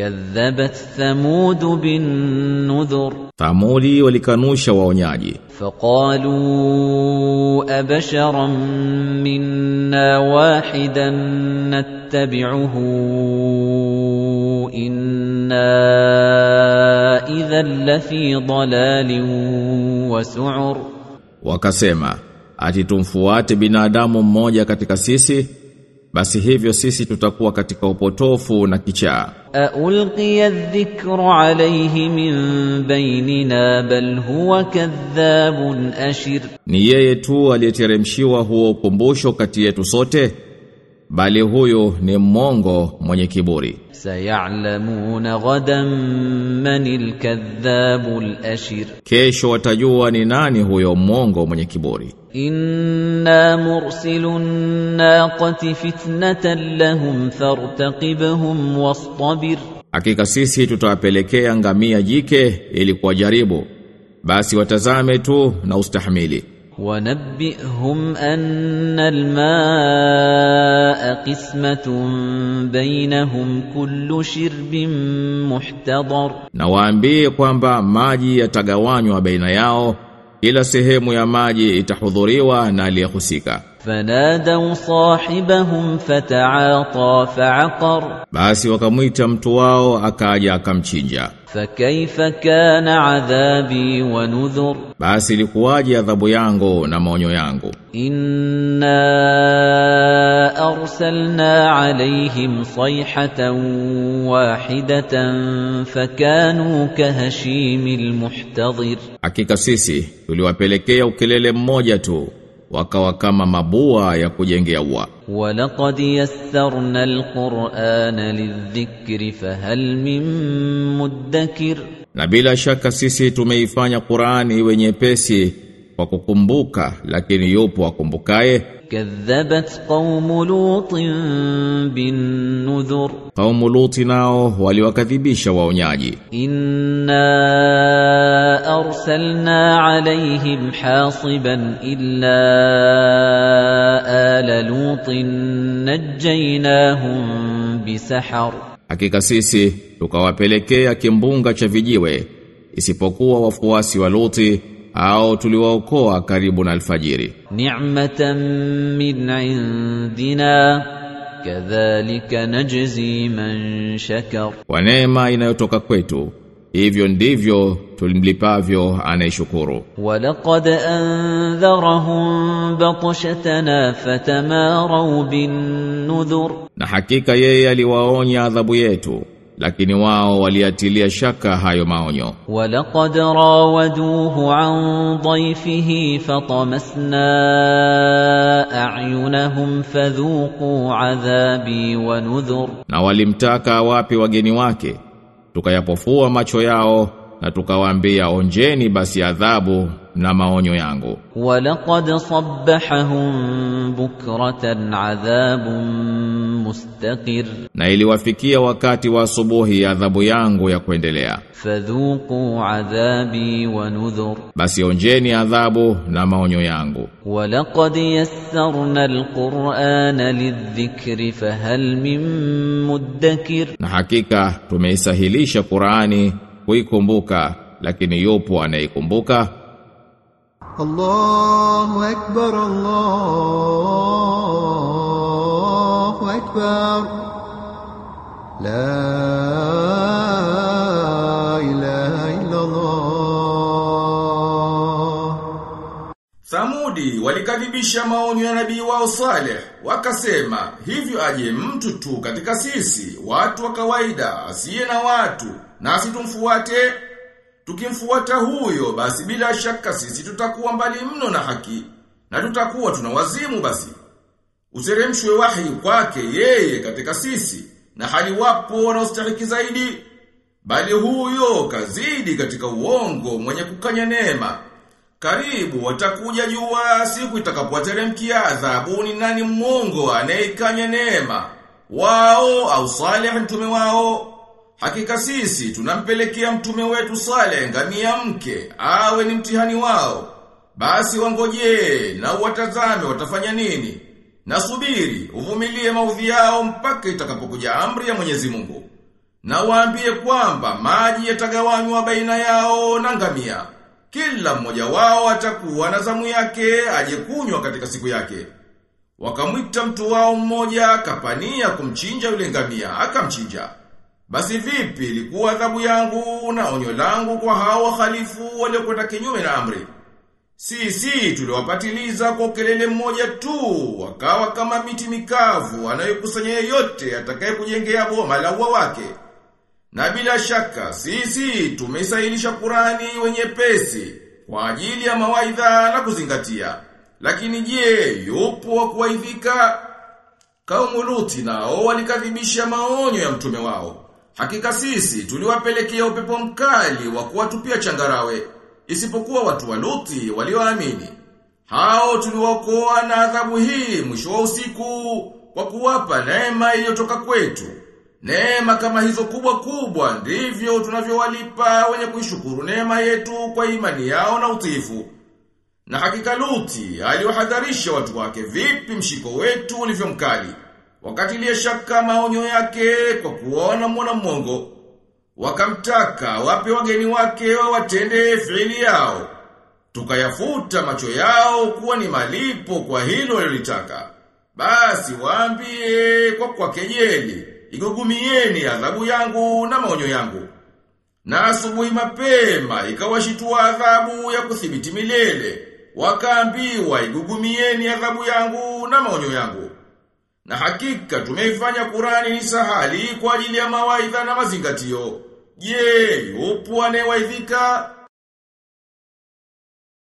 كذبت ثمود بالنذر Thamudi walikanusha waonyaji فقالوا أبشرا منا واحدا نتبعه إنا إذا لفي ضلال وسعر wakasema ati tumfuate binadamu mmoja katika sisi basi hivyo sisi tutakuwa katika upotofu na kichaa. Aulqiya dhikru alayhi min bainina bal huwa kadhabun ashir, ni yeye tu aliyeteremshiwa huo ukumbusho kati yetu sote bali huyu ni mmongo mwenye kiburi. Sayalamuna ghadan man alkadhabu alashir. Kesho watajua ni nani huyo mmongo mwenye kiburi. Inna mursilun naqati fitnatan lahum fartaqibhum wastabir. Hakika sisi tutawapelekea ngamia jike ili kuwajaribu. Basi watazame tu na ustahimili. ونبئهم أن الماء قسمة بينهم كل شرب محتضر na waambie kwamba maji yatagawanywa baina yao kila sehemu ya maji itahudhuriwa na aliyehusika Fanadau sahibahum fataata faaqar, basi wakamwita mtu wao akaja akamchinja. Fakaifa kana adhabi wa nudhur, basi ilikuwaje adhabu yangu na maonyo yangu. Inna arsalna alayhim sayhatan wahidatan fakanu kahashimil muhtadhir, hakika sisi tuliwapelekea ukelele mmoja tu wakawa kama mabua ya kujengea ua. Walaqad yassarna alqur'ana lidhikri fahal min muddakir, na bila shaka sisi tumeifanya Qur'ani iwe nyepesi kwa kukumbuka, lakini yupo akumbukaye كذبت قوم لوط بالنذر. قوم لوط ناو ولي وكذبش وونياجي. إنا أرسلنا عليهم حاصبا إلا آل لوط نجيناهم بسحر. Hakika sisi, tukawapelekea kimbunga cha vijiwe, isipokuwa wafuasi wa Luti, au tuliwaokoa karibu na alfajiri. Ni'matan min indina kadhalika najzi man shakar. Kwa neema inayotoka kwetu hivyo ndivyo tulimlipavyo anayeshukuru. Wa laqad andharahum batshatana fatamaraw bin nudhur. Na hakika yeye aliwaonya adhabu yetu lakini wao waliatilia shaka hayo maonyo. walaqad rawaduhu an dhayfihi fatamasna a'yunahum fadhuqu adhabi wa nudhur, na walimtaka wapi wageni wake, tukayapofua macho yao na tukawaambia onjeni basi adhabu na maonyo yangu. walaqad sabbahum bukratan adhabun مستقر na iliwafikia wakati wa asubuhi adhabu yangu ya kuendelea فذوقوا عذابي ونذر basi onjeni adhabu na maonyo yangu ولقد يسرنا القرآن للذكر فهل من مدكر na hakika tumeisahilisha Qur'ani kuikumbuka lakini yupo anayeikumbuka الله أكبر الله أكبر لا إله إلا الله Thamudi walikadhibisha maonyo ya nabii wao Saleh, wakasema, hivyo aje mtu tu katika sisi, watu wa kawaida, asiye na watu, nasi tumfuate. Tukimfuata huyo, basi bila shaka sisi tutakuwa mbali mno na haki, na tutakuwa tuna wazimu basi. Uteremshwe wahi kwake yeye katika sisi, na hali wapo wanaostahiki zaidi, bali huyo kazidi katika uongo mwenye kukanya neema. Karibu watakuja jua siku itakapoteremkia adhabu ni nani Mungu anayeikanya neema. Wao au Saleh mtume wao? Hakika sisi tunampelekea mtume wetu Saleh ngamia mke awe ni mtihani wao. Basi wangojee na watazame watafanya nini na subiri uvumilie maudhi yao mpaka itakapokuja amri ya Mwenyezi Mungu Na waambie kwamba maji yatagawanywa baina yao na ngamia. Kila mmoja wao atakuwa na zamu yake aje kunywa katika siku yake. Wakamwita mtu wao mmoja kapania kumchinja yule ngamia, akamchinja. Basi vipi ilikuwa adhabu yangu na onyo langu kwa hao wahalifu waliokwenda kinyume na amri? Sisi tuliwapatiliza kwa kelele mmoja tu, wakawa kama miti mikavu anayokusanya yeyote atakaye kujengea boma la ua wake. Na bila shaka sisi tumesahilisha kurani wenye pesi kwa ajili ya mawaidha na kuzingatia. Lakini je, yupo wa kuwaidhika? Kaumu Luti nao walikadhibisha maonyo ya mtume wao. Hakika sisi tuliwapelekea upepo mkali wa kuwatupia changarawe, isipokuwa watu wa Luti walioamini. Hao tuliwaokoa na adhabu hii mwisho wa usiku kwa kuwapa neema iliyotoka kwetu. Neema kama hizo kubwa kubwa ndivyo tunavyowalipa wenye kuishukuru neema yetu kwa imani yao na utiifu. Na hakika Luti aliwahadharisha watu wake vipi mshiko wetu ulivyomkali. Wakati shaka maonyo yake kwa kuona mwana mwongo. Wakamtaka wape wageni wake watende fiili yao. Tukayafuta macho yao kuwa ni malipo kwa hilo walilotaka. Basi waambie kwa kwa kejeli, igugumieni adhabu yangu na maonyo yangu. Na asubuhi mapema ikawashitua adhabu ya kuthibiti milele. Wakaambiwa igugumieni adhabu yangu na maonyo yangu. Na hakika tumeifanya kurani ni sahali kwa ajili ya mawaidha na mazingatio. Je, yupo anayewaidhika?